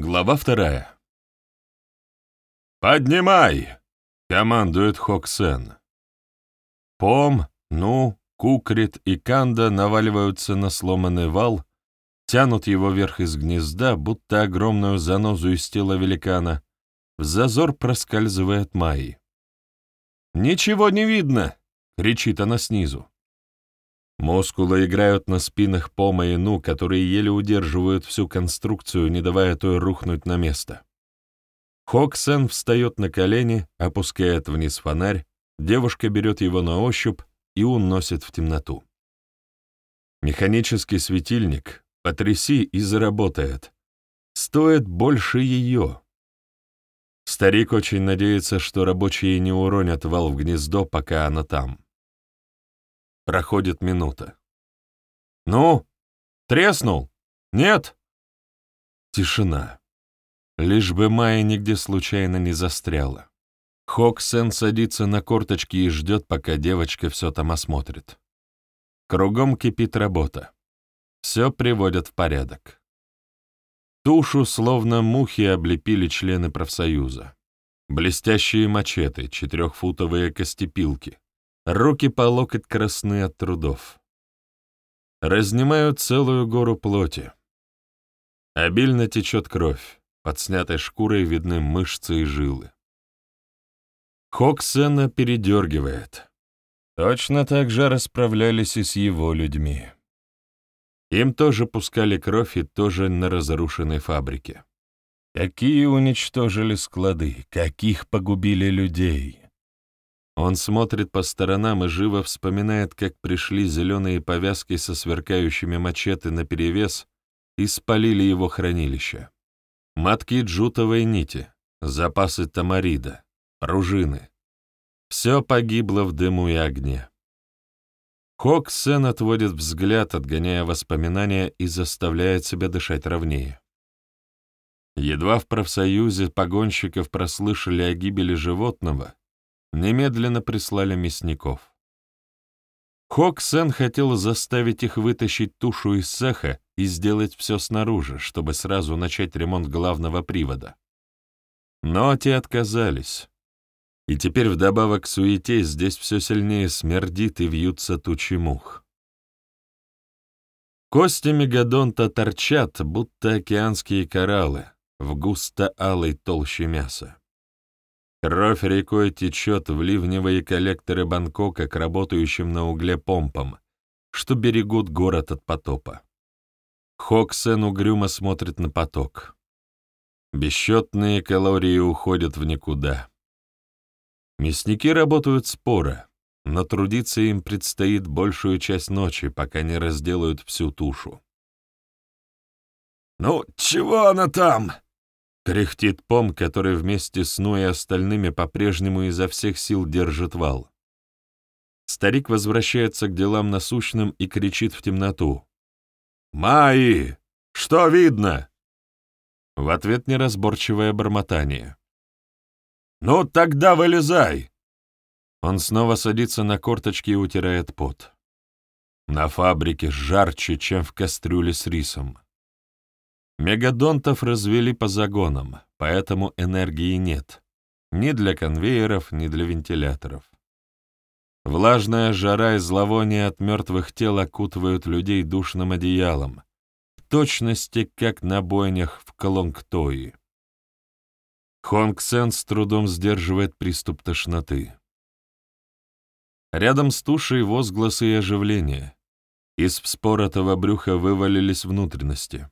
Глава вторая. «Поднимай!» — командует Хоксен. Пом, Ну, Кукрит и Канда наваливаются на сломанный вал, тянут его вверх из гнезда, будто огромную занозу из тела великана. В зазор проскальзывает Майи. «Ничего не видно!» — кричит она снизу. Мускулы играют на спинах Пома и Ну, которые еле удерживают всю конструкцию, не давая той рухнуть на место. Хоксен встает на колени, опускает вниз фонарь, девушка берет его на ощупь и уносит в темноту. Механический светильник, потряси и заработает. Стоит больше ее. Старик очень надеется, что рабочие не уронят вал в гнездо, пока она там. Проходит минута. «Ну? Треснул? Нет?» Тишина. Лишь бы Майя нигде случайно не застряла. Хоксен садится на корточки и ждет, пока девочка все там осмотрит. Кругом кипит работа. Все приводят в порядок. Тушу словно мухи облепили члены профсоюза. Блестящие мачете, четырехфутовые костепилки, Руки по локоть красны от трудов. Разнимают целую гору плоти. Обильно течет кровь, под снятой шкурой видны мышцы и жилы. Хоксена передергивает. Точно так же расправлялись и с его людьми. Им тоже пускали кровь и тоже на разрушенной фабрике. Какие уничтожили склады, каких погубили людей. Он смотрит по сторонам и живо вспоминает, как пришли зеленые повязки со сверкающими мачете наперевес и спалили его хранилище. Матки джутовой нити, запасы тамарида, пружины. Все погибло в дыму и огне. Хоксен отводит взгляд, отгоняя воспоминания и заставляет себя дышать ровнее. Едва в профсоюзе погонщиков прослышали о гибели животного, немедленно прислали мясников. Хок-сен хотел заставить их вытащить тушу из цеха и сделать все снаружи, чтобы сразу начать ремонт главного привода. Но те отказались. И теперь вдобавок к суете здесь все сильнее смердит и вьются тучи мух. Кости мегадонта торчат, будто океанские кораллы, в густо-алой толще мяса. Кровь рекой течет в ливневые коллекторы Бангкока к работающим на угле помпам, что берегут город от потопа. Хоксен угрюмо смотрит на поток. Бесчетные калории уходят в никуда. Мясники работают споро, но трудиться им предстоит большую часть ночи, пока не разделают всю тушу. «Ну, чего она там?» Кряхтит пом, который вместе с Ну и остальными по-прежнему изо всех сил держит вал. Старик возвращается к делам насущным и кричит в темноту. «Майи! Что видно?» В ответ неразборчивое бормотание. «Ну, тогда вылезай!» Он снова садится на корточки и утирает пот. На фабрике жарче, чем в кастрюле с рисом. Мегадонтов развели по загонам, поэтому энергии нет. Ни для конвейеров, ни для вентиляторов. Влажная жара и зловоние от мертвых тел окутывают людей душным одеялом, в точности, как на бойнях в Колонгтои. Хонг Сен с трудом сдерживает приступ тошноты. Рядом с тушей возгласы и оживление. Из вспоротого брюха вывалились внутренности.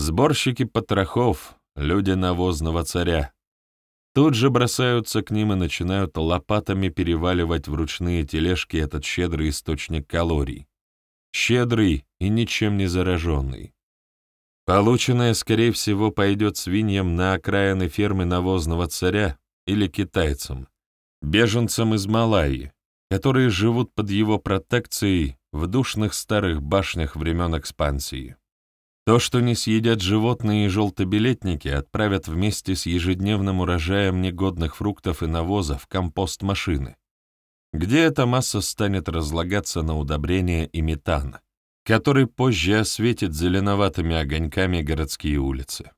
Сборщики потрохов, люди навозного царя, тут же бросаются к ним и начинают лопатами переваливать в ручные тележки этот щедрый источник калорий. Щедрый и ничем не зараженный. Полученное, скорее всего, пойдет свиньям на окраины фермы навозного царя или китайцам, беженцам из Малайи, которые живут под его протекцией в душных старых башнях времен экспансии. То, что не съедят животные и желтобилетники, отправят вместе с ежедневным урожаем негодных фруктов и навоза в компост машины, где эта масса станет разлагаться на удобрение и метан, который позже осветит зеленоватыми огоньками городские улицы.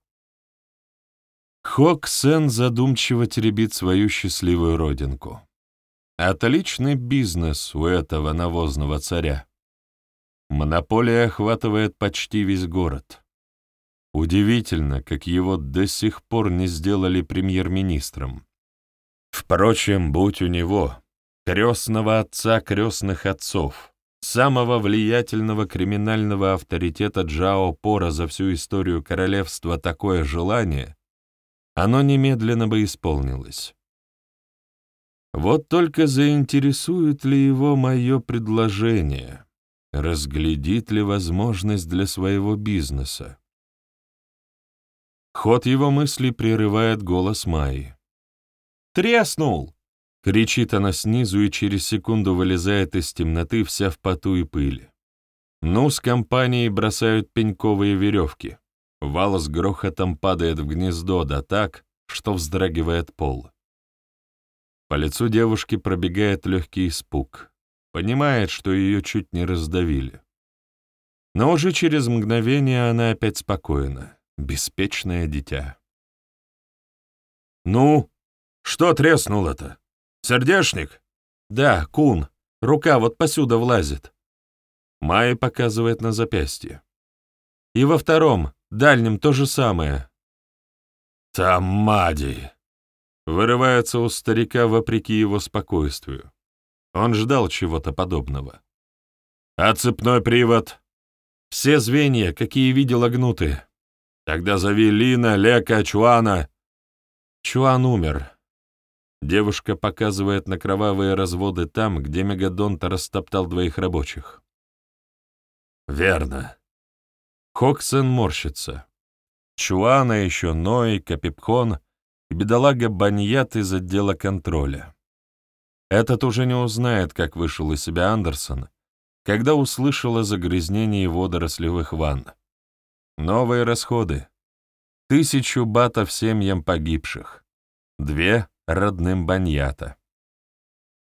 Хок Сен задумчиво теребит свою счастливую родинку. Отличный бизнес у этого навозного царя. Монополия охватывает почти весь город. Удивительно, как его до сих пор не сделали премьер-министром. Впрочем, будь у него, крестного отца крестных отцов, самого влиятельного криминального авторитета Джао Пора за всю историю королевства такое желание, оно немедленно бы исполнилось. Вот только заинтересует ли его мое предложение, разглядит ли возможность для своего бизнеса. Ход его мыслей прерывает голос Майи. «Треснул!» — кричит она снизу и через секунду вылезает из темноты вся в поту и пыли. Ну, с компанией бросают пеньковые веревки. Вал с грохотом падает в гнездо, да так, что вздрагивает пол. По лицу девушки пробегает легкий испуг. Понимает, что ее чуть не раздавили. Но уже через мгновение она опять спокойна, беспечное дитя. «Ну, что треснуло-то? Сердешник?» «Да, кун. Рука вот посюда влазит». Майя показывает на запястье. «И во втором, дальнем, то же самое». «Тамади!» Вырывается у старика вопреки его спокойствию. Он ждал чего-то подобного. «А цепной привод?» «Все звенья, какие видел, огнуты. Тогда зови Лина, Лека, Чуана». Чуан умер. Девушка показывает на кровавые разводы там, где Мегадонт растоптал двоих рабочих. «Верно». Хоксен морщится. Чуана еще Ной, Капипхон — и бедолага Баньят из отдела контроля. Этот уже не узнает, как вышел из себя Андерсон, когда услышал о загрязнении водорослевых ванн. Новые расходы. Тысячу батов семьям погибших. Две — родным Баньята.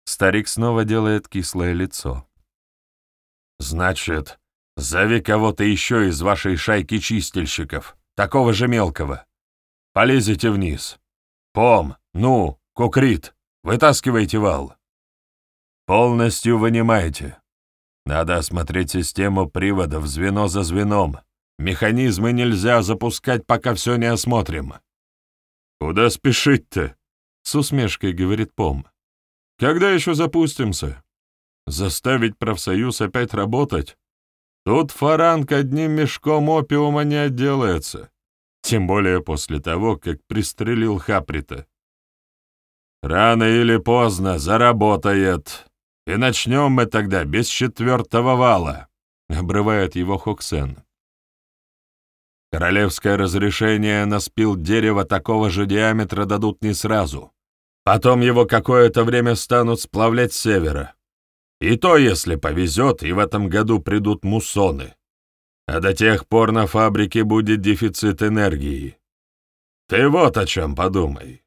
Старик снова делает кислое лицо. «Значит, зови кого-то еще из вашей шайки чистильщиков, такого же мелкого. Полезете вниз. «Пом! Ну, Кукрит! Вытаскивайте вал!» «Полностью вынимайте. Надо осмотреть систему приводов звено за звеном. Механизмы нельзя запускать, пока все не осмотрим». «Куда спешить-то?» — с усмешкой говорит Пом. «Когда еще запустимся? Заставить профсоюз опять работать? Тут фаранг одним мешком опиума не отделается. Тем более после того, как пристрелил Хаприта. Рано или поздно заработает. И начнем мы тогда без четвертого вала, — обрывает его Хоксен. Королевское разрешение на спил дерева такого же диаметра дадут не сразу. Потом его какое-то время станут сплавлять с севера. И то, если повезет, и в этом году придут муссоны а до тех пор на фабрике будет дефицит энергии. Ты вот о чем подумай.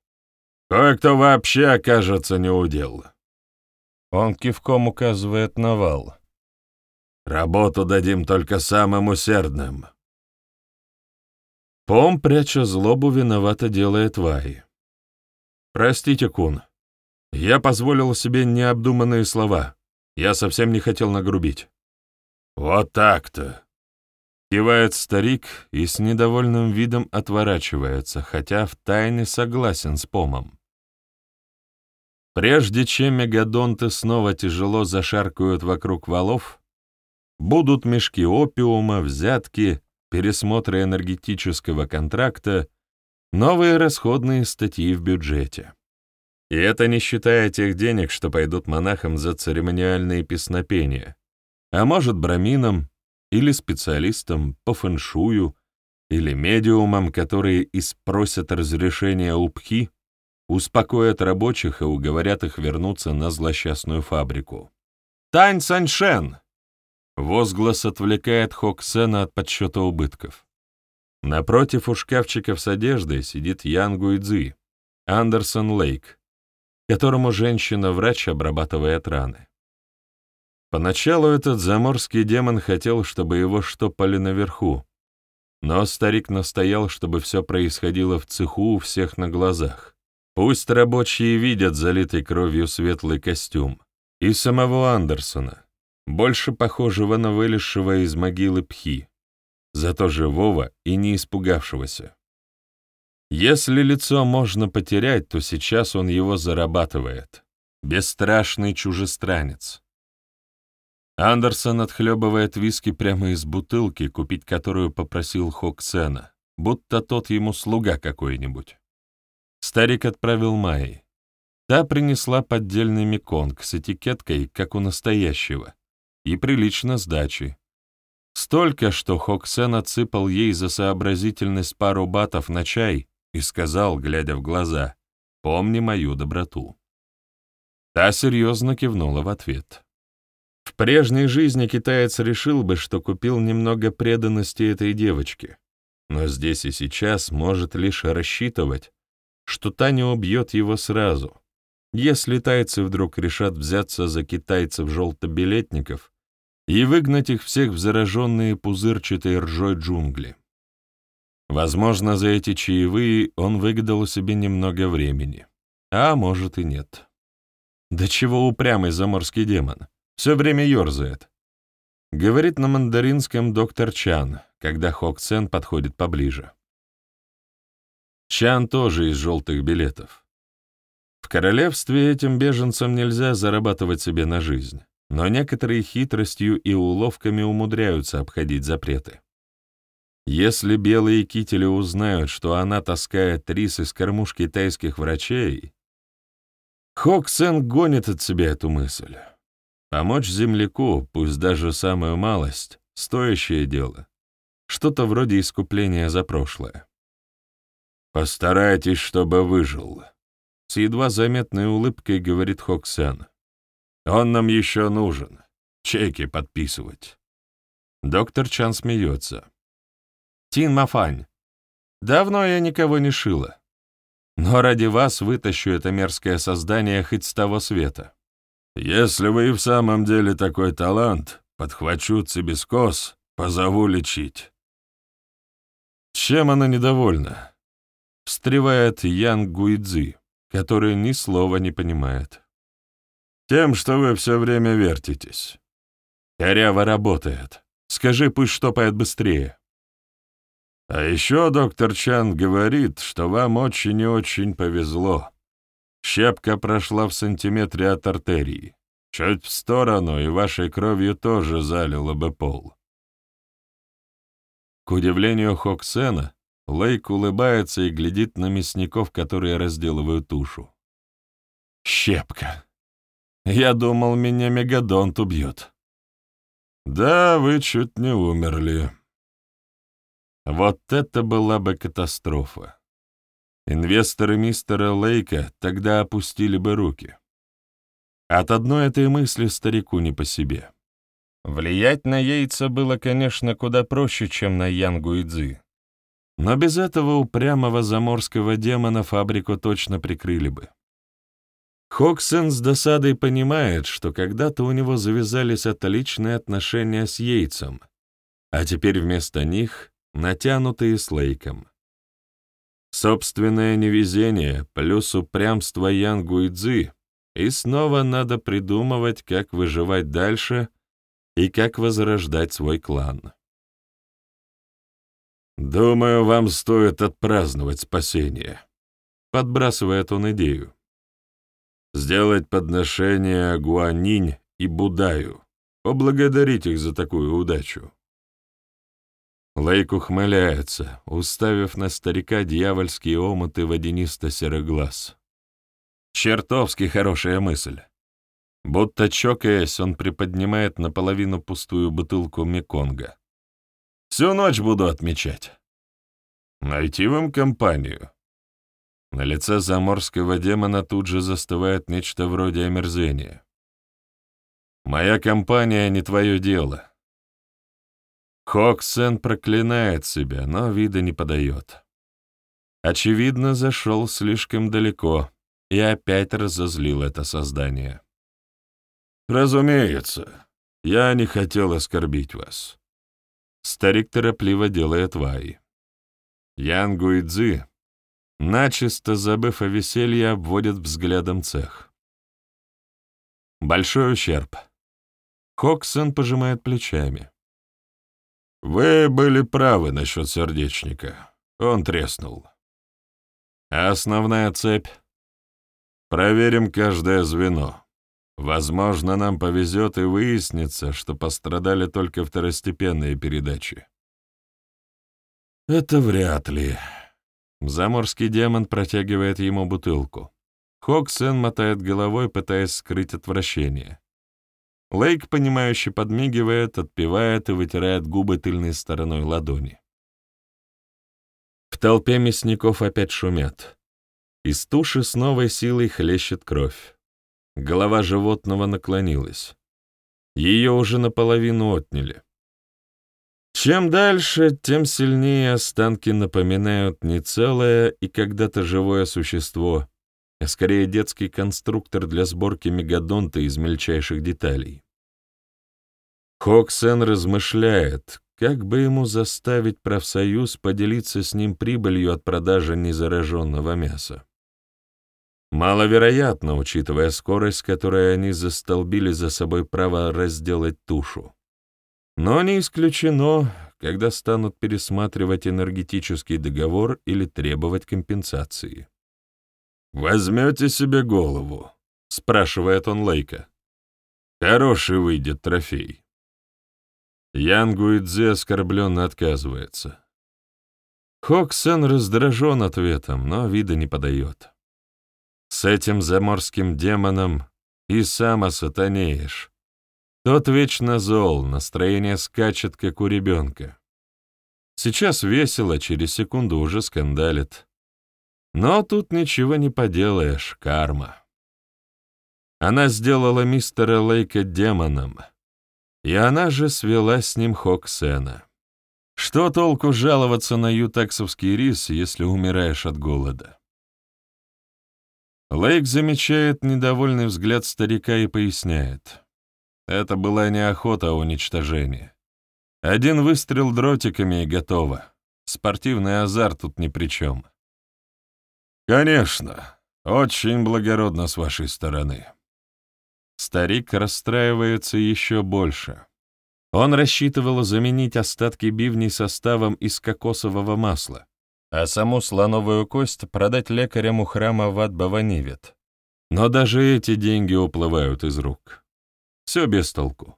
Кое-кто вообще окажется неудел. Он кивком указывает на вал. Работу дадим только самым усердным. Пом, пряча злобу, виновато делает Вай. «Простите, Кун, я позволил себе необдуманные слова. Я совсем не хотел нагрубить». «Вот так-то. Кивает старик и с недовольным видом отворачивается, хотя втайне согласен с Помом. Прежде чем мегадонты снова тяжело зашаркают вокруг валов, будут мешки опиума, взятки, пересмотры энергетического контракта, новые расходные статьи в бюджете. И это не считая тех денег, что пойдут монахам за церемониальные песнопения, а может, браминам или специалистам по фэншую, или медиумам, которые испросят разрешения у пхи, успокоят рабочих и уговорят их вернуться на злосчастную фабрику. «Тань Саньшен!» Возглас отвлекает Хоксена от подсчета убытков. Напротив у шкафчиков с одеждой сидит Ян Гуйцзи, Андерсон Лейк, которому женщина-врач обрабатывает раны. Поначалу этот заморский демон хотел, чтобы его штопали наверху, Но старик настоял, чтобы все происходило в цеху у всех на глазах. Пусть рабочие видят залитый кровью светлый костюм. И самого Андерсона, больше похожего на вылезшего из могилы пхи, зато живого и не испугавшегося. Если лицо можно потерять, то сейчас он его зарабатывает. Бесстрашный чужестранец. Андерсон отхлебывает виски прямо из бутылки, купить которую попросил Хоксена, будто тот ему слуга какой-нибудь. Старик отправил Майи. Та принесла поддельный меконг с этикеткой, как у настоящего, и прилично сдачи. Столько, что Хоксен отсыпал ей за сообразительность пару батов на чай и сказал, глядя в глаза, «Помни мою доброту». Та серьезно кивнула в ответ. В прежней жизни китаец решил бы, что купил немного преданности этой девочке, но здесь и сейчас может лишь рассчитывать, что та не убьет его сразу, если тайцы вдруг решат взяться за китайцев-желтобилетников и выгнать их всех в зараженные пузырчатой ржой джунгли. Возможно, за эти чаевые он выгадал себе немного времени, а может и нет. Да чего упрямый заморский демон, все время ерзает. Говорит на мандаринском доктор Чан, когда Хок Цен подходит поближе. Чан тоже из желтых билетов. В королевстве этим беженцам нельзя зарабатывать себе на жизнь, но некоторые хитростью и уловками умудряются обходить запреты. Если белые кители узнают, что она таскает рис из кормушки тайских врачей, Хоксен гонит от себя эту мысль. Помочь земляку, пусть даже самую малость, стоящее дело. Что-то вроде искупления за прошлое. «Постарайтесь, чтобы выжил», — с едва заметной улыбкой говорит Хоксен. «Он нам еще нужен. Чеки подписывать». Доктор Чан смеется. «Тин Мафань, давно я никого не шила. Но ради вас вытащу это мерзкое создание хоть с того света». «Если вы и в самом деле такой талант, подхвачу цибискос, позову лечить». Чем она недовольна? Встревает Ян Гуидзи, который ни слова не понимает. «Тем, что вы все время вертитесь. Коряво работает. Скажи, пусть штопает быстрее». А еще доктор Чан говорит, что вам очень и очень повезло. Щепка прошла в сантиметре от артерии. Чуть в сторону, и вашей кровью тоже залило бы пол. К удивлению Хоксена, Лейк улыбается и глядит на мясников, которые разделывают тушу. «Щепка! Я думал, меня мегадонт убьет». «Да, вы чуть не умерли». Вот это была бы катастрофа. Инвесторы мистера Лейка тогда опустили бы руки. От одной этой мысли старику не по себе. Влиять на яйца было, конечно, куда проще, чем на Янгу и Цзы. Но без этого упрямого заморского демона фабрику точно прикрыли бы. Хоксен с досадой понимает, что когда-то у него завязались отличные отношения с Йейтсом, а теперь вместо них натянутые с Лейком. Собственное невезение плюс упрямство Янгу и Цзы, и снова надо придумывать, как выживать дальше и как возрождать свой клан. «Думаю, вам стоит отпраздновать спасение», — подбрасывает он идею. «Сделать подношение Гуанинь и Будаю, поблагодарить их за такую удачу». Лейк ухмыляется, уставив на старика дьявольские омуты водянисто-серый глаз. Чертовски хорошая мысль. Будто чокаясь, он приподнимает наполовину пустую бутылку Меконга. Всю ночь буду отмечать. Найти вам компанию. На лице заморского демона тут же застывает нечто вроде омерзения. «Моя компания не твое дело». Хоксен проклинает себя, но вида не подает. Очевидно, зашел слишком далеко и опять разозлил это создание. «Разумеется, я не хотел оскорбить вас. Старик торопливо делает вай. Ян Гуидзи, начисто забыв о веселье, обводит взглядом цех. Большой ущерб. Хоксон пожимает плечами. Вы были правы насчет сердечника. Он треснул. А основная цепь? Проверим каждое звено. Возможно, нам повезет и выяснится, что пострадали только второстепенные передачи. Это вряд ли. Заморский демон протягивает ему бутылку. Хоксен мотает головой, пытаясь скрыть отвращение. Лейк, понимающе подмигивает, отпивает и вытирает губы тыльной стороной ладони. В толпе мясников опять шумят. Из туши с новой силой хлещет кровь. Голова животного наклонилась. Ее уже наполовину отняли. Чем дальше, тем сильнее останки напоминают не целое и когда-то живое существо, а скорее детский конструктор для сборки мегадонта из мельчайших деталей. Хоксен размышляет, как бы ему заставить профсоюз поделиться с ним прибылью от продажи незараженного мяса. Маловероятно, учитывая скорость, с которой они застолбили за собой право разделать тушу. Но не исключено, когда станут пересматривать энергетический договор или требовать компенсации. «Возьмете себе голову?» — спрашивает он Лейка. «Хороший выйдет трофей». Ян Гуидзе оскорбленно отказывается. Хоксен раздражен ответом, но вида не подает. С этим заморским демоном и сам осатанеешь. Тот вечно зол, настроение скачет, как у ребенка. Сейчас весело, через секунду уже скандалит. Но тут ничего не поделаешь, карма. Она сделала мистера Лейка демоном, и она же свела с ним Хоксена. Что толку жаловаться на ютаксовский рис, если умираешь от голода? Лейк замечает недовольный взгляд старика и поясняет. Это была не охота, а уничтожение. Один выстрел дротиками и готово. Спортивный азарт тут ни при чем. Конечно, очень благородно с вашей стороны. Старик расстраивается еще больше. Он рассчитывал заменить остатки бивней составом из кокосового масла, а саму слоновую кость продать лекарям у храма в Адбаванивет. Но даже эти деньги уплывают из рук. Все без толку.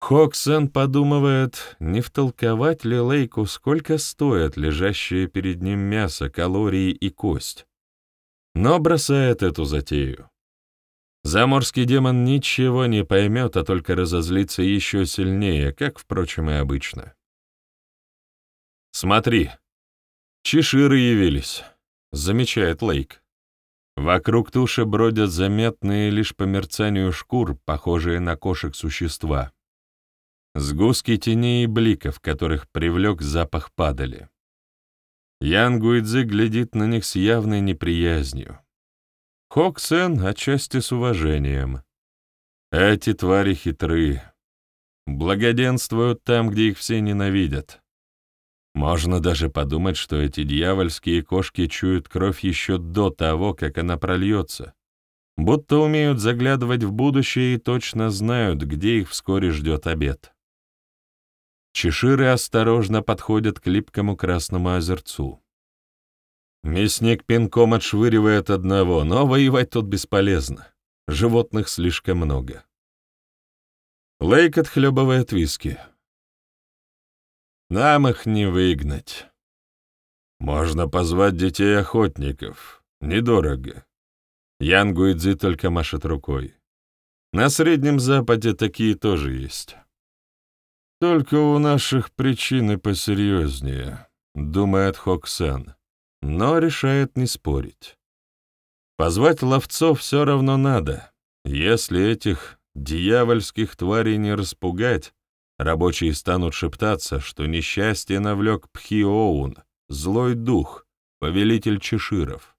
Хоксен подумывает, не втолковать ли Лейку, сколько стоят лежащие перед ним мясо, калории и кость. Но бросает эту затею. Заморский демон ничего не поймет, а только разозлится еще сильнее, как, впрочем, и обычно. «Смотри, чеширы явились», — замечает Лейк. Вокруг туши бродят заметные лишь по мерцанию шкур, похожие на кошек существа. Сгустки теней и бликов, которых привлек запах падали. Ян Гуидзи глядит на них с явной неприязнью. Хоксен отчасти с уважением. Эти твари хитры. Благоденствуют там, где их все ненавидят. Можно даже подумать, что эти дьявольские кошки чуют кровь еще до того, как она прольется, будто умеют заглядывать в будущее и точно знают, где их вскоре ждет обед. Чеширы осторожно подходят к липкому красному озерцу. Мясник пинком отшвыривает одного, но воевать тут бесполезно. Животных слишком много. Лейк отхлебывает виски. Нам их не выгнать. Можно позвать детей-охотников. Недорого. Ян Гуидзи только машет рукой. На Среднем Западе такие тоже есть. Только у наших причины посерьезнее, думает Хоксен, но решает не спорить. Позвать ловцов все равно надо. Если этих дьявольских тварей не распугать, Рабочие станут шептаться, что несчастье навлек Пхиоун, злой дух, повелитель чеширов.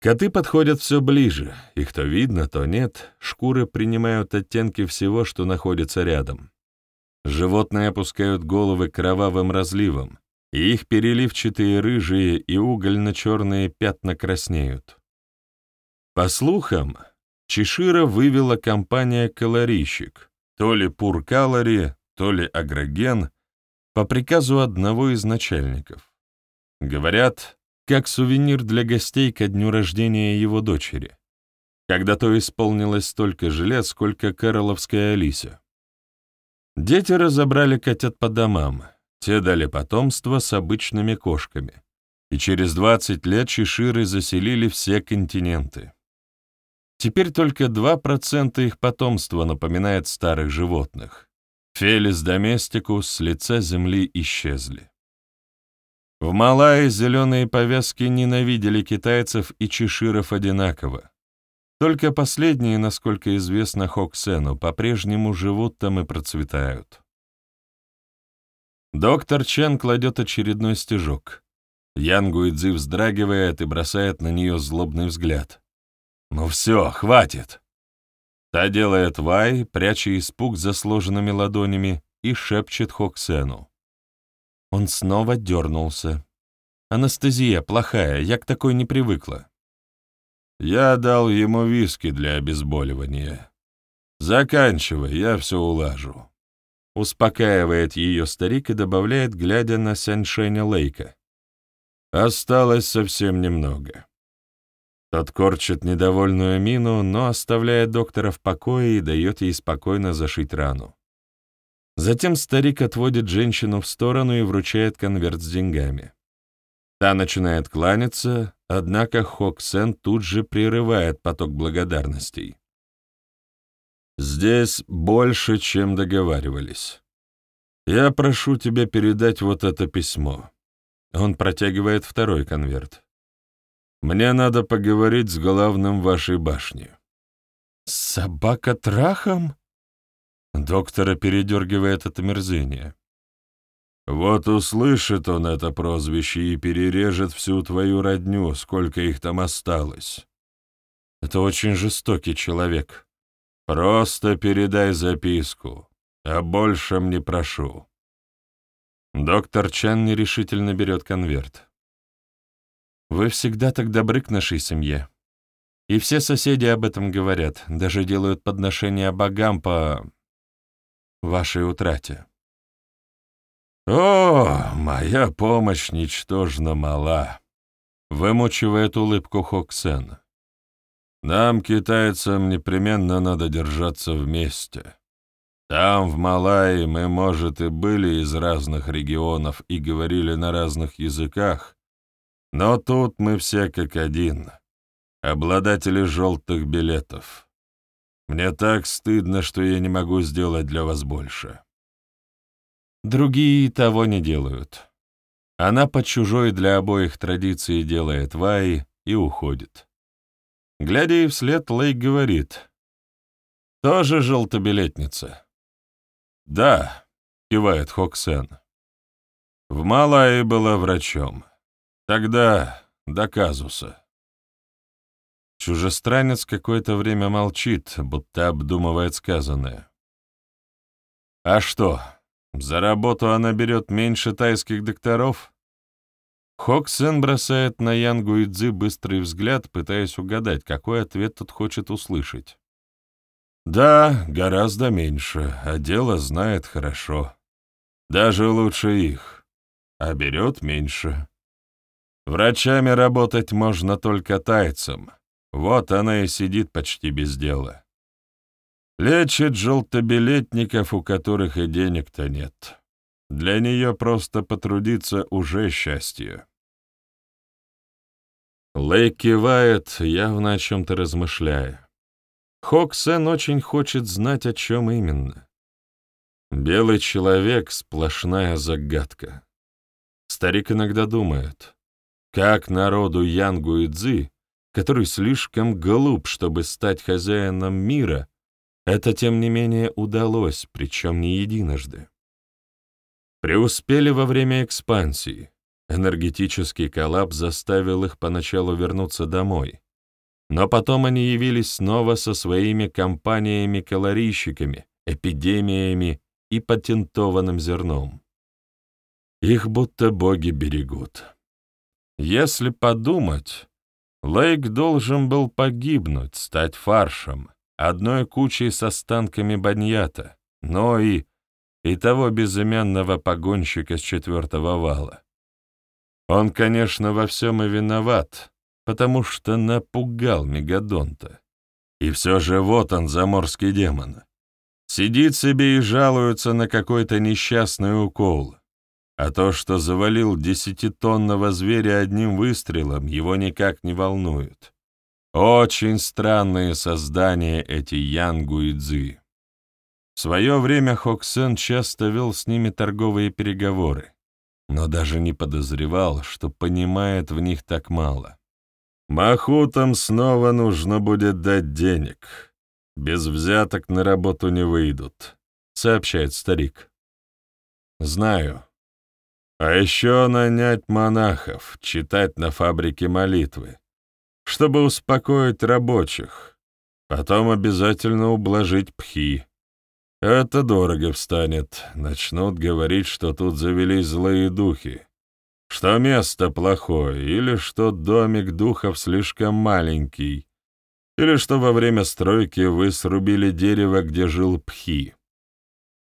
Коты подходят все ближе, их то видно, то нет, шкуры принимают оттенки всего, что находится рядом. Животные опускают головы кровавым разливом, и их переливчатые рыжие и угольно-черные пятна краснеют. По слухам, Чешира вывела компания «Калорийщик», то ли Пур Калори, то ли Агроген, по приказу одного из начальников. Говорят, как сувенир для гостей ко дню рождения его дочери, когда то исполнилось столько же лет, сколько Карловская Алисе. Дети разобрали котят по домам, те дали потомство с обычными кошками, и через 20 лет чеширы заселили все континенты. Теперь только 2% их потомства напоминает старых животных. Фелис доместикус с лица земли исчезли. В Малайи зеленые повязки ненавидели китайцев и чеширов одинаково. Только последние, насколько известно Хоксену, по-прежнему живут там и процветают. Доктор Чен кладет очередной стежок. Ян Гуидзи вздрагивает и бросает на нее злобный взгляд. «Ну все, хватит!» Та делает вай, пряча испуг за сложенными ладонями, и шепчет Хоксену. Он снова дернулся. «Анестезия плохая, я к такой не привыкла». Я дал ему виски для обезболивания. Заканчивай, я все улажу. Успокаивает ее старик и добавляет, глядя на Сяньшеня Лейка. Осталось совсем немного. Тот корчит недовольную мину, но оставляет доктора в покое и дает ей спокойно зашить рану. Затем старик отводит женщину в сторону и вручает конверт с деньгами. Та начинает кланяться, однако Хоксен тут же прерывает поток благодарностей. «Здесь больше, чем договаривались. Я прошу тебя передать вот это письмо». Он протягивает второй конверт. «Мне надо поговорить с главным вашей башни». «Собака трахом?» Доктора передергивает от омерзения. Вот услышит он это прозвище и перережет всю твою родню, сколько их там осталось. Это очень жестокий человек. Просто передай записку, а большем не прошу. Доктор Чан нерешительно берет конверт. Вы всегда так добры к нашей семье. И все соседи об этом говорят, даже делают подношения богам по вашей утрате. «О, моя помощь ничтожно мала», — вымучивает улыбку Хоксен. «Нам, китайцам, непременно надо держаться вместе. Там, в Малайи, мы, может, и были из разных регионов и говорили на разных языках, но тут мы все как один, обладатели желтых билетов. Мне так стыдно, что я не могу сделать для вас больше». Другие того не делают. Она по чужой для обоих традиции делает ваи и уходит. Глядя ей вслед, Лейк говорит. «Тоже желтобилетница?» «Да», — кивает Хоксен. «В Малайи была врачом. Тогда до казуса». Чужестранец какое-то время молчит, будто обдумывает сказанное. «А что, за работу она берет меньше тайских докторов? Хоксен бросает на Янгу Идзи быстрый взгляд, пытаясь угадать, какой ответ тот хочет услышать. Да, гораздо меньше, а дело знает хорошо. Даже лучше их. А берет меньше. Врачами работать можно только тайцам. Вот она и сидит почти без дела. Лечит желтобилетников, у которых и денег-то нет. Для нее просто потрудиться уже счастье. Лэй кивает, явно о чем-то размышляя. Хоксен очень хочет знать, о чем именно. Белый человек — сплошная загадка. Старик иногда думает, как народу Янгу и Цзи, который слишком глуп, чтобы стать хозяином мира, это, тем не менее, удалось, причем не единожды. Преуспели во время экспансии. Энергетический коллапс заставил их поначалу вернуться домой. Но потом они явились снова со своими компаниями-калорийщиками, эпидемиями и патентованным зерном. Их будто боги берегут. Если подумать, Лейк должен был погибнуть, стать фаршем, одной кучей с останками баньята, но и и того безымянного погонщика с четвертого вала. Он, конечно, во всем и виноват, потому что напугал Мегадонта. И все же вот он, заморский демон. Сидит себе и жалуется на какой-то несчастный укол. А то, что завалил десятитонного зверя одним выстрелом, его никак не волнует. Очень странные создания эти Янгу и Цзы. В свое время Хоксен часто вел с ними торговые переговоры, но даже не подозревал, что понимает в них так мало. «Махутам снова нужно будет дать денег. Без взяток на работу не выйдут», — сообщает старик. «Знаю. А еще нанять монахов, читать на фабрике молитвы, чтобы успокоить рабочих, потом обязательно ублажить пхи». Это дорого встанет. Начнут говорить, что тут завелись злые духи, что место плохое, или что домик духов слишком маленький, или что во время стройки вы срубили дерево, где жил Пхи.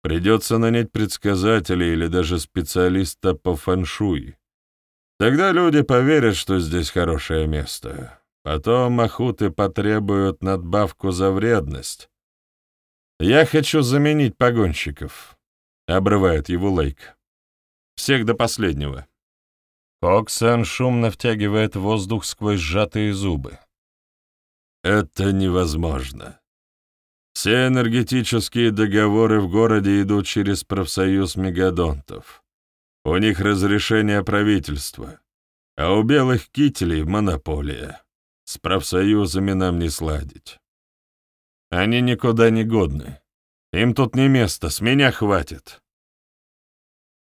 Придется нанять предсказателя или даже специалиста по фэншуй. Тогда люди поверят, что здесь хорошее место. Потом охуты потребуют надбавку за вредность, «Я хочу заменить погонщиков», — обрывает его Лейк. «Всех до последнего». Коксон шумно втягивает воздух сквозь сжатые зубы. «Это невозможно. Все энергетические договоры в городе идут через профсоюз мегадонтов. У них разрешение правительства, а у белых кителей монополия. С профсоюзами нам не сладить». Они никуда не годны. Им тут не место, с меня хватит.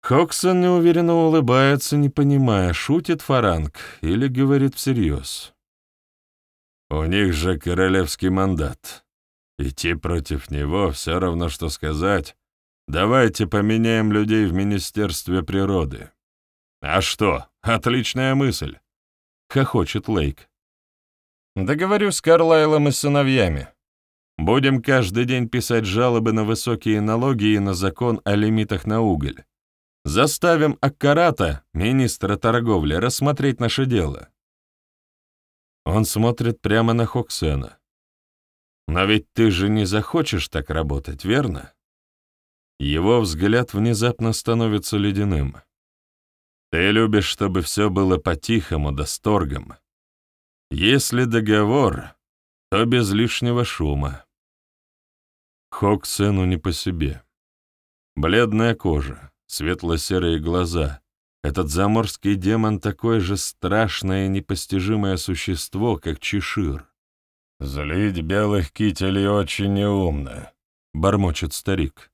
Хоксон неуверенно улыбается, не понимая, шутит Фаранг или говорит всерьез. У них же королевский мандат. Идти против него все равно, что сказать «давайте поменяем людей в Министерстве природы». «А что? Отличная мысль!» — хохочет Лейк. «Договорюсь с Карлайлом и сыновьями. Будем каждый день писать жалобы на высокие налоги и на закон о лимитах на уголь. Заставим Аккарата, министра торговли, рассмотреть наше дело. Он смотрит прямо на Хоксена. Но ведь ты же не захочешь так работать, верно? Его взгляд внезапно становится ледяным. Ты любишь, чтобы все было по-тихому, да сторгом. Если договор, то без лишнего шума. Хок сыну не по себе. Бледная кожа, светло-серые глаза. Этот заморский демон такое же страшное и непостижимое существо, как Чешир. «Злить белых кителей очень неумно», — бормочет старик.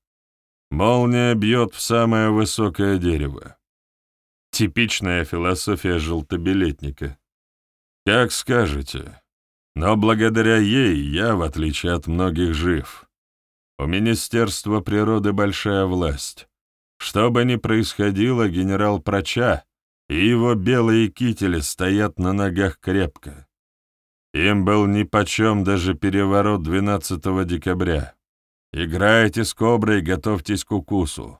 «Молния бьет в самое высокое дерево». Типичная философия желтобилетника. «Как скажете. Но благодаря ей я, в отличие от многих, жив». У Министерства природы большая власть. Что бы ни происходило, генерал Проча и его белые кители стоят на ногах крепко. Им был нипочем даже переворот 12 декабря. Играйте с коброй, готовьтесь к укусу.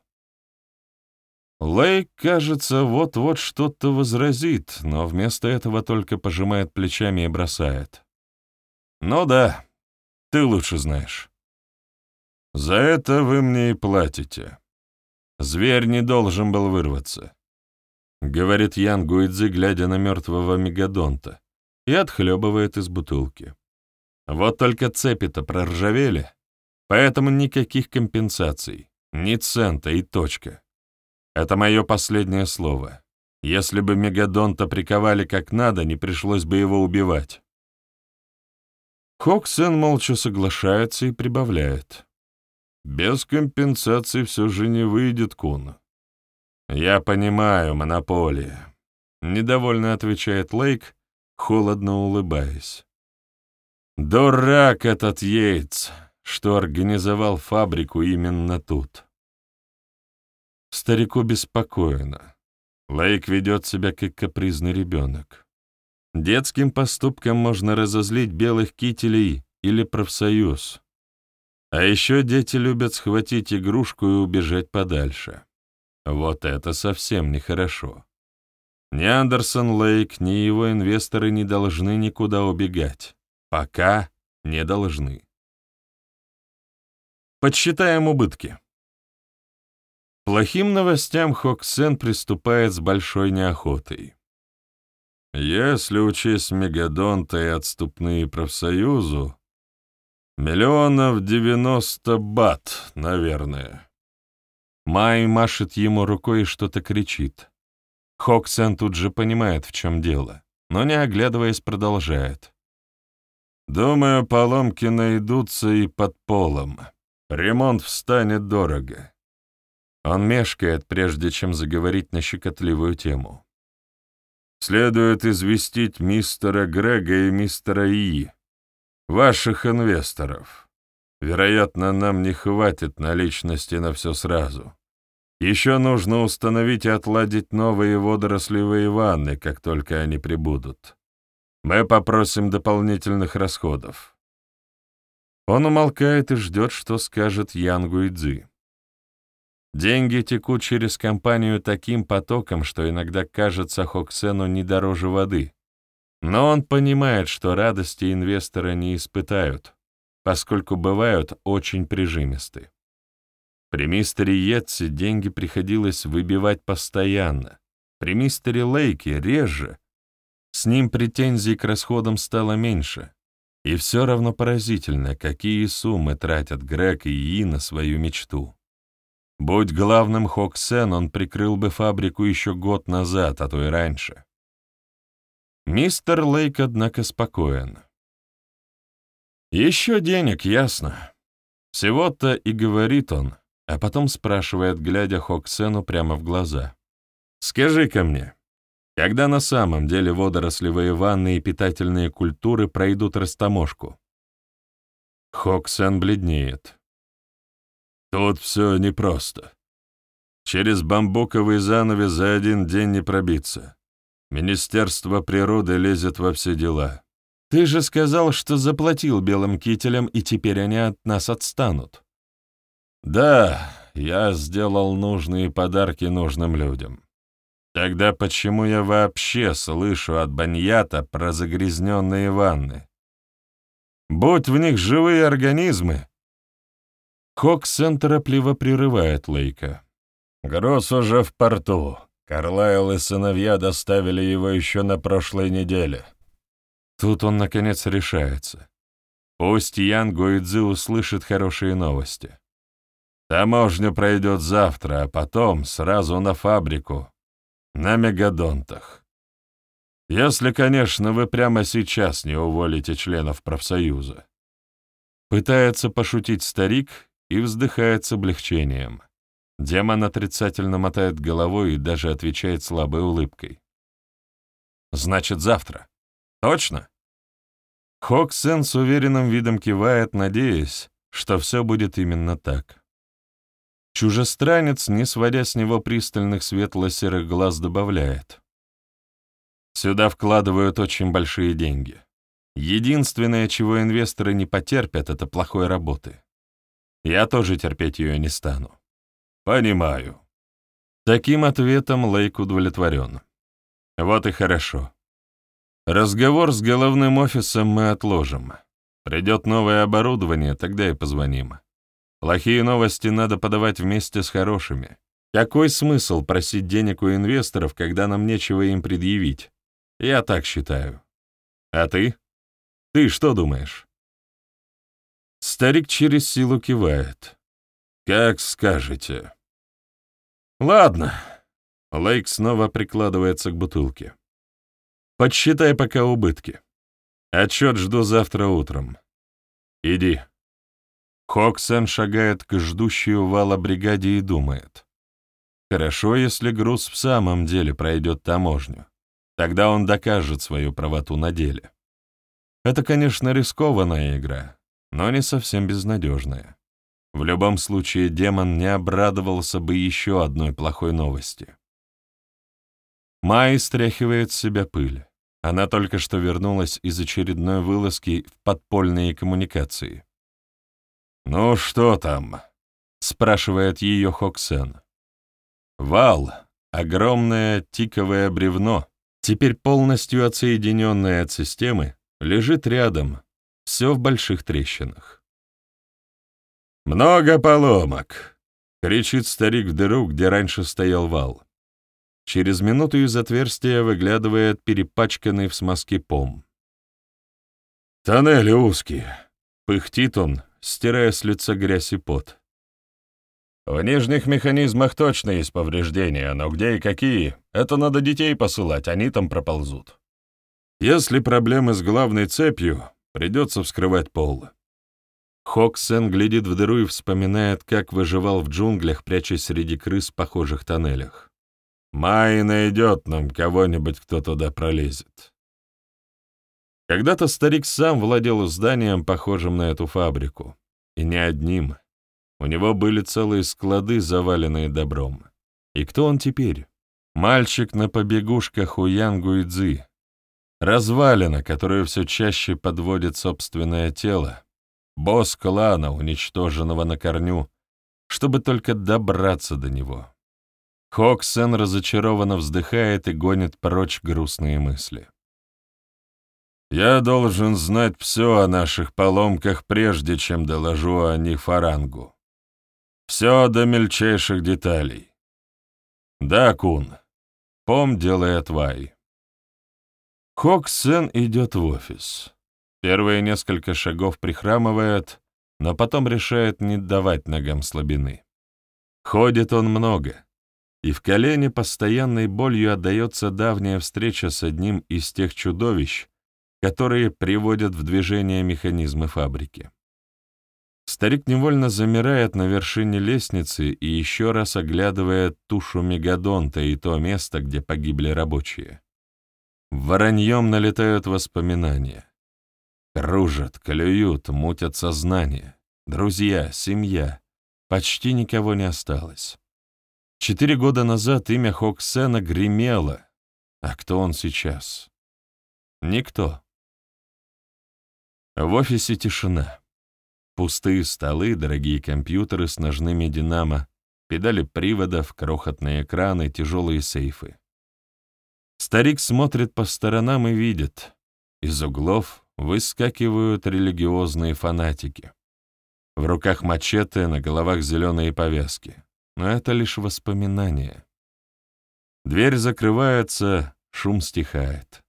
Лейк, кажется, вот-вот что-то возразит, но вместо этого только пожимает плечами и бросает. «Ну да, ты лучше знаешь». За это вы мне и платите. Зверь не должен был вырваться, — говорит Ян Гуидзи, глядя на мертвого мегадонта, и отхлебывает из бутылки. Вот только цепи-то проржавели, поэтому никаких компенсаций, ни цента и точка. Это мое последнее слово. Если бы мегадонта приковали как надо, не пришлось бы его убивать. Хоксен молча соглашается и прибавляет. Без компенсации все же не выйдет, Кун. Я понимаю, монополия. Недовольно отвечает Лейк, холодно улыбаясь. Дурак этот Йейтс, что организовал фабрику именно тут. Старику беспокойно. Лейк ведет себя как капризный ребенок. Детским поступком можно разозлить белых кителей или профсоюз. А еще дети любят схватить игрушку и убежать подальше. Вот это совсем нехорошо. Ни Андерсон Лейк, ни его инвесторы не должны никуда убегать. Пока не должны. Подсчитаем убытки. Плохим новостям Хоксен приступает с большой неохотой. Если учесть Мегадонта и отступные профсоюзу, миллионов девяносто бат, наверное. Май машет ему рукой и что-то кричит. Хоксен тут же понимает, в чем дело, но не оглядываясь продолжает. «Думаю, поломки найдутся и под полом. Ремонт встанет дорого». Он мешкает, прежде чем заговорить на щекотливую тему. «Следует известить мистера Грега и мистера И, ваших инвесторов. Вероятно, нам не хватит наличности на все сразу. Еще нужно установить и отладить новые водорослевые ванны, как только они прибудут. Мы попросим дополнительных расходов. Он умолкает и ждет, что скажет Ян Гуйдзи. Деньги текут через компанию таким потоком, что иногда кажется Хоксену не дороже воды. Но он понимает, что радости инвесторы не испытают, поскольку бывают очень прижимисты. При мистере Йетси деньги приходилось выбивать постоянно, при мистере Лейке реже. С ним претензий к расходам стало меньше. И все равно поразительно, какие суммы тратят Грег и И на свою мечту. Будь главным Хоксен, он прикрыл бы фабрику еще год назад, а то и раньше. Мистер Лейк, однако, спокоен. «Еще денег, ясно. Всего-то и говорит он, а потом спрашивает, глядя Хоксену прямо в глаза. «Скажи-ка мне, когда на самом деле водорослевые ванны и питательные культуры пройдут растаможку?» Хоксен бледнеет. «Тут все непросто. Через бамбуковый занавес за один день не пробиться. Министерство природы лезет во все дела. Ты же сказал, что заплатил белым кителям, и теперь они от нас отстанут. Да, я сделал нужные подарки нужным людям. Тогда почему я вообще слышу от баньята про загрязненные ванны? Будь в них живые организмы. Хоксен торопливо прерывает Лейка. Гросс уже в порту. Карлайл и сыновья доставили его еще на прошлой неделе. Тут он, наконец, решается. Пусть Ян Гуидзи услышит хорошие новости. Таможня пройдет завтра, а потом сразу на фабрику, на мегадонтах. Если, конечно, вы прямо сейчас не уволите членов профсоюза. Пытается пошутить старик и вздыхает с облегчением. Демон отрицательно мотает головой и даже отвечает слабой улыбкой. «Значит, завтра. Точно?» Хоксен с уверенным видом кивает, надеясь, что все будет именно так. Чужестранец, не сводя с него пристальных светло-серых глаз, добавляет. Сюда вкладывают очень большие деньги. Единственное, чего инвесторы не потерпят, это плохой работы. Я тоже терпеть ее не стану. Понимаю. Таким ответом Лейк удовлетворен. Вот и хорошо. Разговор с головным офисом мы отложим. Придет новое оборудование, тогда и позвоним. Плохие новости надо подавать вместе с хорошими. Какой смысл просить денег у инвесторов, когда нам нечего им предъявить? Я так считаю. А ты? Ты что думаешь? Старик через силу кивает. Как скажете. Ладно. Лейк снова прикладывается к бутылке. Подсчитай пока убытки. Отчет жду завтра утром. Иди. Хоксен шагает к ждущей вала бригаде и думает. Хорошо, если груз в самом деле пройдет таможню. Тогда он докажет свою правоту на деле. Это, конечно, рискованная игра, но не совсем безнадежная. В любом случае, демон не обрадовался бы еще одной плохой новости. Май стряхивает с себя пыль. Она только что вернулась из очередной вылазки в подпольные коммуникации. «Ну что там?» — спрашивает ее Хоксен. «Вал, огромное тиковое бревно, теперь полностью отсоединенное от системы, лежит рядом, все в больших трещинах. «Много поломок!» — кричит старик в дыру, где раньше стоял вал. Через минуту из отверстия выглядывает перепачканный в смазке пом. «Тоннели узкие!» — пыхтит он, стирая с лица грязь и пот. «В нижних механизмах точно есть повреждения, но где и какие, это надо детей посылать, они там проползут. Если проблемы с главной цепью, придется вскрывать пол. Хоксен глядит в дыру и вспоминает, как выживал в джунглях, прячась среди крыс в похожих тоннелях. Май найдет нам кого-нибудь, кто туда пролезет. Когда-то старик сам владел зданием, похожим на эту фабрику. И не одним. У него были целые склады, заваленные добром. И кто он теперь? Мальчик на побегушках у Янгу и Цзы. Развалина, которую все чаще подводит собственное тело, босс клана, уничтоженного на корню, чтобы только добраться до него. Хоксен разочарованно вздыхает и гонит прочь грустные мысли. «Я должен знать все о наших поломках, прежде чем доложу о них Фарангу. Все до мельчайших деталей. Да, Кун, пом делает Вай». Хоксен идет в офис. Первые несколько шагов прихрамывает, но потом решает не давать ногам слабины. Ходит он много, и в колене постоянной болью отдается давняя встреча с одним из тех чудовищ, которые приводят в движение механизмы фабрики. Старик невольно замирает на вершине лестницы и еще раз оглядывает тушу мегадонта и то место, где погибли рабочие. Вороньем налетают воспоминания. Кружат, клюют, мутят сознание. Друзья, семья. Почти никого не осталось. Четыре года назад имя Хоксена гремело. А кто он сейчас? Никто. В офисе тишина. Пустые столы, дорогие компьютеры с ножными динамо, педали приводов, крохотные экраны, тяжелые сейфы. Старик смотрит по сторонам и видит. Из углов выскакивают религиозные фанатики. В руках мачете, на головах зеленые повязки. Но это лишь воспоминания. Дверь закрывается, шум стихает.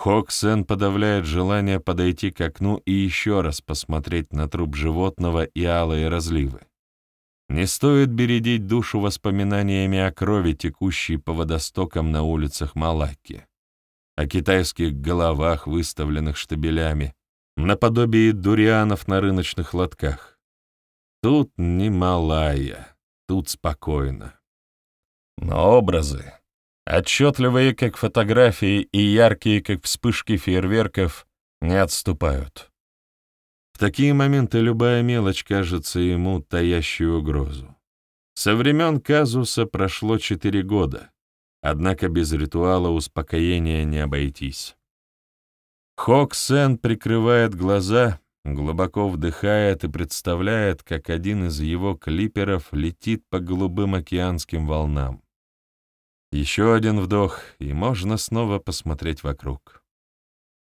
Хоксен подавляет желание подойти к окну и еще раз посмотреть на труп животного и алые разливы. Не стоит бередить душу воспоминаниями о крови, текущей по водостокам на улицах Малакки о китайских головах, выставленных штабелями, наподобие дурианов на рыночных лотках. Тут не малая, тут спокойно. Но образы, отчетливые, как фотографии, и яркие, как вспышки фейерверков, не отступают. В такие моменты любая мелочь кажется ему таящей угрозу. Со времен казуса прошло четыре года, Однако без ритуала успокоения не обойтись. Хок Сен прикрывает глаза, глубоко вдыхает и представляет, как один из его клиперов летит по голубым океанским волнам. Еще один вдох, и можно снова посмотреть вокруг.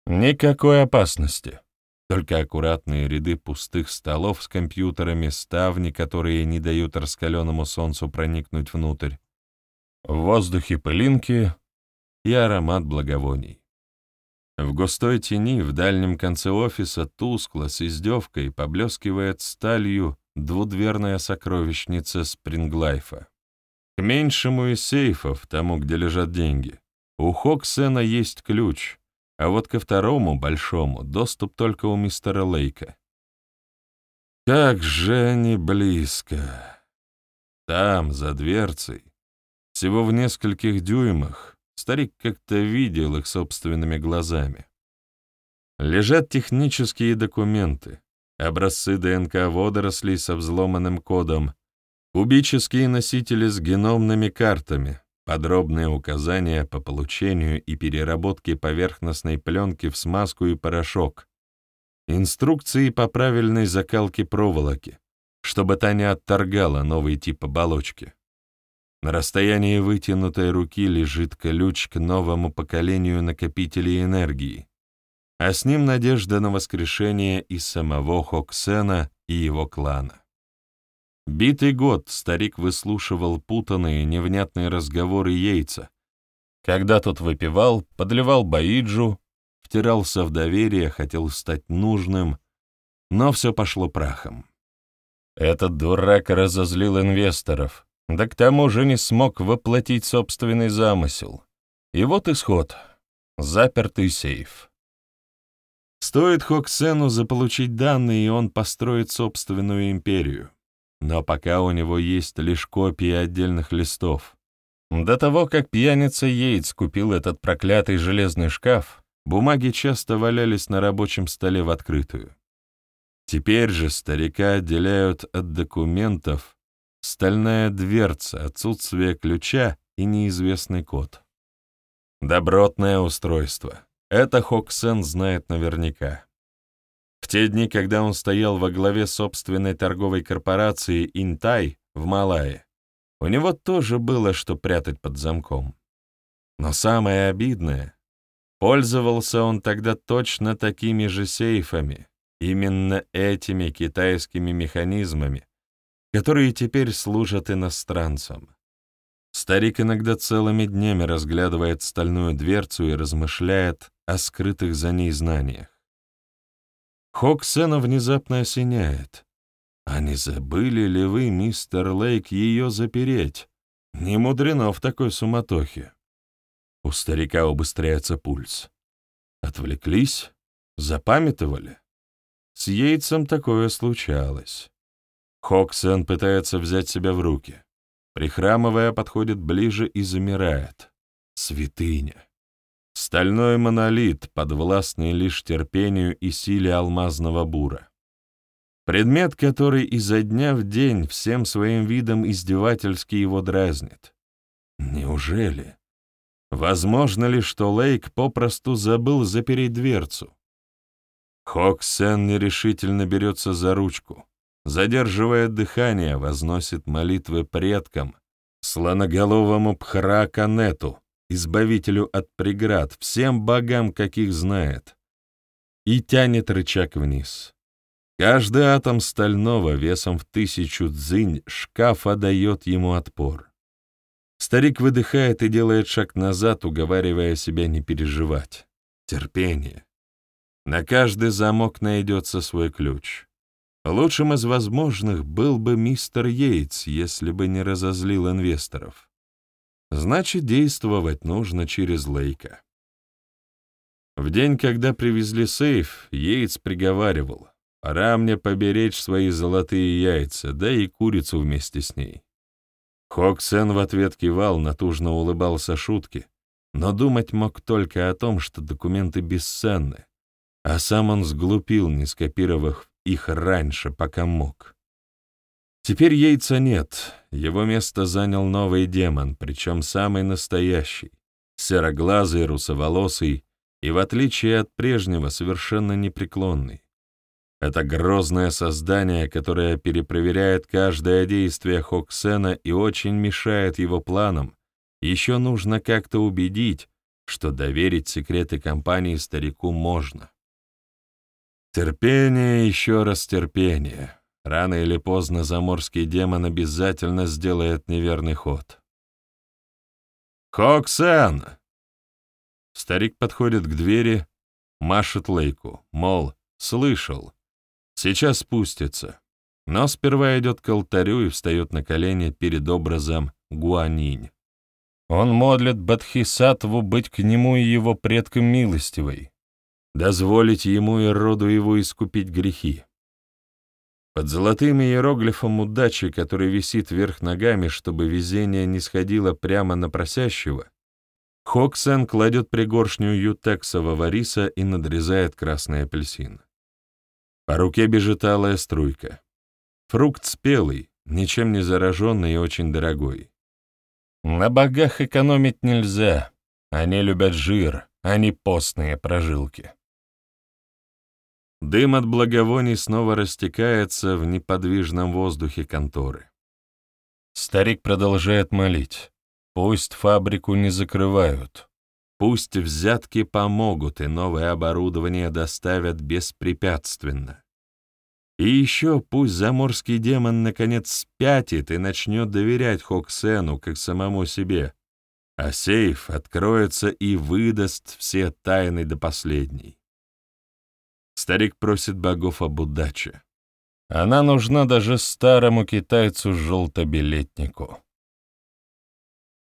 Никакой опасности. Только аккуратные ряды пустых столов с компьютерами, ставни, которые не дают раскаленному солнцу проникнуть внутрь, в воздухе пылинки и аромат благовоний. В густой тени в дальнем конце офиса тускло с издевкой поблескивает сталью двудверная сокровищница Спринглайфа. К меньшему из сейфов, тому, где лежат деньги, у Хоксена есть ключ, а вот ко второму, большому, доступ только у мистера Лейка. Как же они близко! Там, за дверцей, всего в нескольких дюймах старик как-то видел их собственными глазами. Лежат технические документы, образцы ДНК водорослей со взломанным кодом, кубические носители с геномными картами, подробные указания по получению и переработке поверхностной пленки в смазку и порошок, инструкции по правильной закалке проволоки, чтобы та не отторгала новый тип оболочки. На расстоянии вытянутой руки лежит ключ к новому поколению накопителей энергии, а с ним надежда на воскрешение и самого Хоксена и его клана. Битый год старик выслушивал путанные, невнятные разговоры Яйца, когда тот выпивал, подливал Баиджу, втирался в доверие, хотел стать нужным, но все пошло прахом. Этот дурак разозлил инвесторов, да к тому же не смог воплотить собственный замысел. И вот исход — запертый сейф. Стоит Хоксену заполучить данные, и он построит собственную империю. Но пока у него есть лишь копии отдельных листов. До того, как пьяница Йейтс купил этот проклятый железный шкаф, бумаги часто валялись на рабочем столе в открытую. Теперь же старика отделяют от документов стальная дверца, отсутствие ключа и неизвестный код. Добротное устройство. Это Хоксен знает наверняка. В те дни, когда он стоял во главе собственной торговой корпорации Интай в Малайе, у него тоже было что прятать под замком. Но самое обидное, пользовался он тогда точно такими же сейфами, именно этими китайскими механизмами, которые теперь служат иностранцам. Старик иногда целыми днями разглядывает стальную дверцу и размышляет о скрытых за ней знаниях. Хоксена внезапно осеняет. А не забыли ли вы, мистер Лейк, ее запереть? Не мудрено в такой суматохе. У старика убыстряется пульс. Отвлеклись? Запамятовали? С яйцем такое случалось. Хоксен пытается взять себя в руки. Прихрамывая, подходит ближе и замирает. Святыня. Стальной монолит, подвластный лишь терпению и силе алмазного бура. Предмет, который изо дня в день всем своим видом издевательски его дразнит. Неужели? Возможно ли, что Лейк попросту забыл запереть дверцу? Хоксен нерешительно берется за ручку, задерживая дыхание, возносит молитвы предкам, слоноголовому Пхраканету, избавителю от преград, всем богам, каких знает, и тянет рычаг вниз. Каждый атом стального весом в тысячу дзынь шкафа дает ему отпор. Старик выдыхает и делает шаг назад, уговаривая себя не переживать. Терпение. На каждый замок найдется свой ключ. Лучшим из возможных был бы мистер Йейтс, если бы не разозлил инвесторов. Значит, действовать нужно через Лейка. В день, когда привезли сейф, Йейтс приговаривал, «Пора мне поберечь свои золотые яйца, да и курицу вместе с ней». Хоксен в ответ кивал, натужно улыбался шутке, но думать мог только о том, что документы бесценны, а сам он сглупил, не скопировав их раньше, пока мог. Теперь яйца нет, его место занял новый демон, причем самый настоящий, сероглазый, русоволосый и, в отличие от прежнего, совершенно непреклонный. Это грозное создание, которое перепроверяет каждое действие Хоксена и очень мешает его планам, еще нужно как-то убедить, что доверить секреты компании старику можно. Терпение, еще раз терпение. Рано или поздно заморский демон обязательно сделает неверный ход. «Хоксен!» Старик подходит к двери, машет Лейку, мол, слышал. Сейчас спустится. Но сперва идет к алтарю и встает на колени перед образом Гуанинь. Он модлит Бадхисатву быть к нему и его предкам милостивой, дозволить ему и роду его искупить грехи. Под золотым иероглифом удачи, который висит вверх ногами, чтобы везение не сходило прямо на просящего, Хоксен кладет пригоршню ютексового риса и надрезает красный апельсин. По руке бежит алая струйка. Фрукт спелый, ничем не зараженный и очень дорогой. На богах экономить нельзя. Они любят жир, а не постные прожилки. Дым от благовоний снова растекается в неподвижном воздухе конторы. Старик продолжает молить. Пусть фабрику не закрывают. Пусть взятки помогут и новое оборудование доставят беспрепятственно. И еще пусть заморский демон наконец спятит и начнет доверять Хоксену как самому себе, а сейф откроется и выдаст все тайны до последней. Старик просит богов об удаче. Она нужна даже старому китайцу-желтобилетнику.